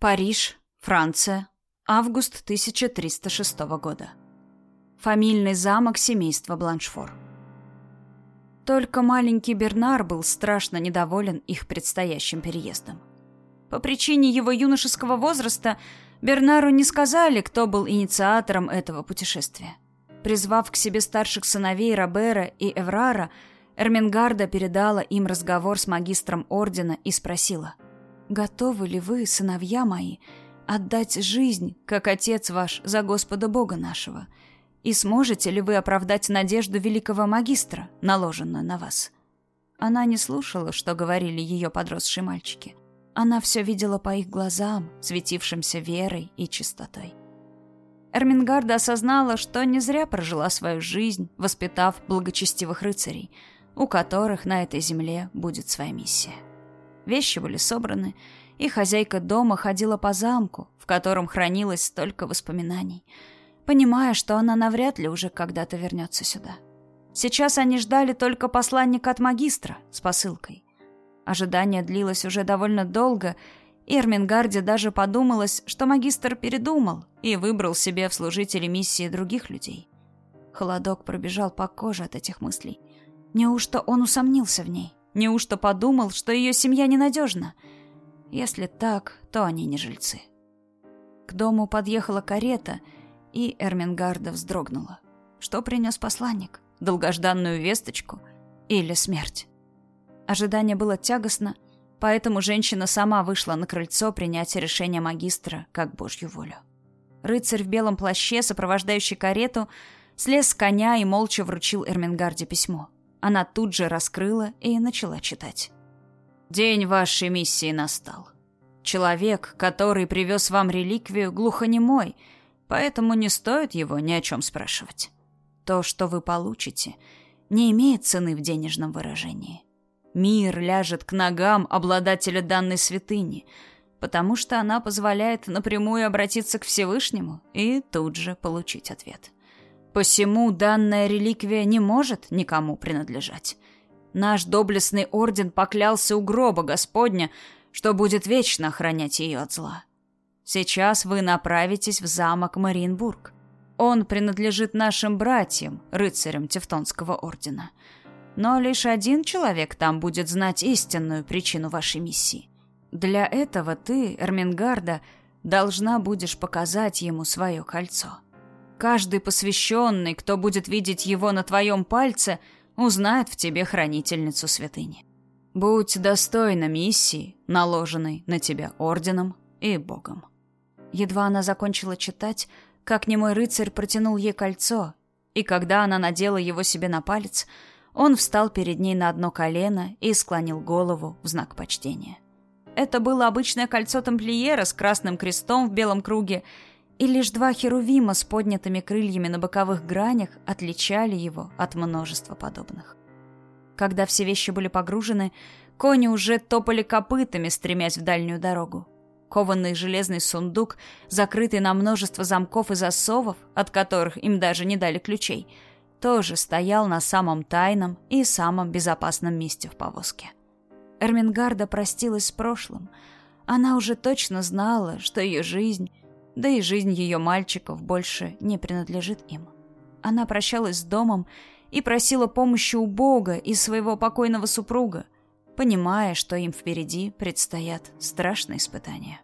Париж, Франция, август 1306 года. Фамильный замок семейства Бланшфор. Только маленький Бернар был страшно недоволен их предстоящим переездом. По причине его юношеского возраста Бернару не сказали, кто был инициатором этого путешествия. Призвав к себе старших сыновей Робера и Эврара, Эрмингарда передала им разговор с магистром ордена и спросила – готовы ли вы, сыновья мои, отдать жизнь, как отец ваш, за Господа Бога нашего? И сможете ли вы оправдать надежду великого магистра, наложенную на вас?» Она не слушала, что говорили ее подросшие мальчики. Она все видела по их глазам, светившимся верой и чистотой. Эрмингарда осознала, что не зря прожила свою жизнь, воспитав благочестивых рыцарей, у которых на этой земле будет своя миссия. Вещи были собраны, и хозяйка дома ходила по замку, в котором хранилось столько воспоминаний, понимая, что она навряд ли уже когда-то вернется сюда. Сейчас они ждали только посланника от магистра с посылкой. Ожидание длилось уже довольно долго, и Эрмингарде даже подумалось, что магистр передумал и выбрал себе в служители миссии других людей. Холодок пробежал по коже от этих мыслей. Неужто он усомнился в ней? Неужто подумал, что ее семья ненадежна? Если так, то они не жильцы. К дому подъехала карета, и Эрмингарда вздрогнула. Что принес посланник? Долгожданную весточку или смерть? Ожидание было тягостно, поэтому женщина сама вышла на крыльцо принять решение магистра как божью волю. Рыцарь в белом плаще, сопровождающий карету, слез с коня и молча вручил Эрмингарде письмо. Она тут же раскрыла и начала читать. «День вашей миссии настал. Человек, который привез вам реликвию, глухонемой, поэтому не стоит его ни о чем спрашивать. То, что вы получите, не имеет цены в денежном выражении. Мир ляжет к ногам обладателя данной святыни, потому что она позволяет напрямую обратиться к Всевышнему и тут же получить ответ». Посему данная реликвия не может никому принадлежать. Наш доблестный орден поклялся у гроба Господня, что будет вечно охранять ее от зла. Сейчас вы направитесь в замок Мариенбург. Он принадлежит нашим братьям, рыцарям Тевтонского ордена. Но лишь один человек там будет знать истинную причину вашей миссии. Для этого ты, Эрмингарда, должна будешь показать ему свое кольцо. Каждый посвященный, кто будет видеть его на твоем пальце, узнает в тебе хранительницу святыни. Будь достойна миссии, наложенной на тебя орденом и Богом. Едва она закончила читать, как немой рыцарь протянул ей кольцо, и когда она надела его себе на палец, он встал перед ней на одно колено и склонил голову в знак почтения. Это было обычное кольцо тамплиера с красным крестом в белом круге и лишь два херувима с поднятыми крыльями на боковых гранях отличали его от множества подобных. Когда все вещи были погружены, кони уже топали копытами, стремясь в дальнюю дорогу. Кованный железный сундук, закрытый на множество замков и засовов, от которых им даже не дали ключей, тоже стоял на самом тайном и самом безопасном месте в повозке. Эрмингарда простилась с прошлым. Она уже точно знала, что ее жизнь да и жизнь ее мальчиков больше не принадлежит им. Она прощалась с домом и просила помощи у Бога и своего покойного супруга, понимая, что им впереди предстоят страшные испытания.